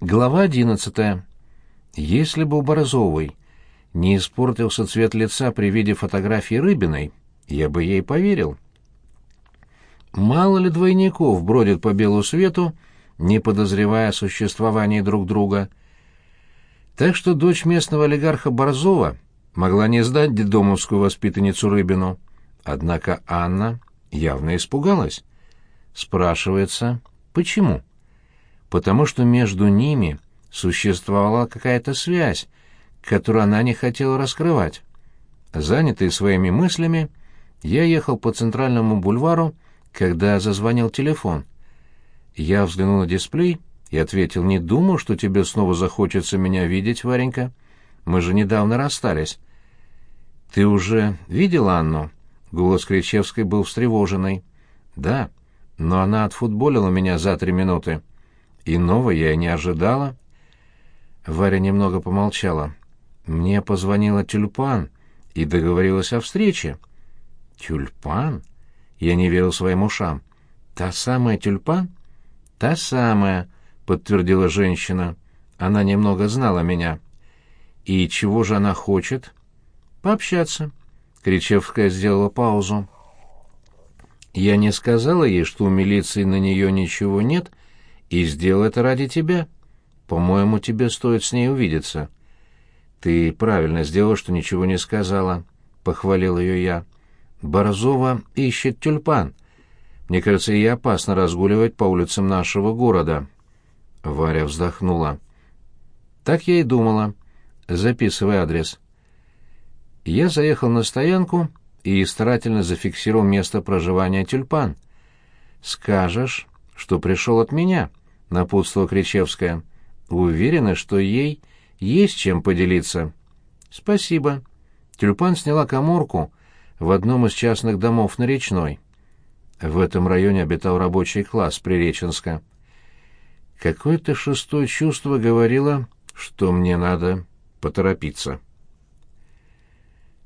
Глава одиннадцатая. Если бы у Борзовой не испортился цвет лица при виде фотографии Рыбиной, я бы ей поверил. Мало ли двойников бродит по белу свету, не подозревая о существовании друг друга. Так что дочь местного олигарха Борзова могла не сдать детдомовскую воспитанницу Рыбину. Однако Анна явно испугалась. Спрашивается, почему? Потому что между ними существовала какая-то связь, которую она не хотела раскрывать. Занятый своими мыслями, я ехал по центральному бульвару, когда зазвонил телефон. Я взглянул на дисплей и ответил, «Не думал, что тебе снова захочется меня видеть, Варенька. Мы же недавно расстались». «Ты уже видел Анну?» Голос Кричевской был встревоженный. «Да, но она отфутболила меня за три минуты. Иного я и не ожидала». Варя немного помолчала. «Мне позвонила Тюльпан и договорилась о встрече». «Тюльпан?» Я не верил своим ушам. «Та самая тюльпан?» «Та самая», — подтвердила женщина. Она немного знала меня. «И чего же она хочет?» «Пообщаться». Кричевская сделала паузу. «Я не сказала ей, что у милиции на нее ничего нет, и сделал это ради тебя. По-моему, тебе стоит с ней увидеться». «Ты правильно сделала, что ничего не сказала», — похвалил ее я. Борзова ищет тюльпан. Мне кажется, ей опасно разгуливать по улицам нашего города. Варя вздохнула. Так я и думала. Записывай адрес. Я заехал на стоянку и старательно зафиксировал место проживания тюльпан. Скажешь, что пришел от меня, напутствовала Кричевская. Уверена, что ей есть чем поделиться. Спасибо. Тюльпан сняла каморку в одном из частных домов на Речной. В этом районе обитал рабочий класс Приреченска. Какое-то шестое чувство говорило, что мне надо поторопиться.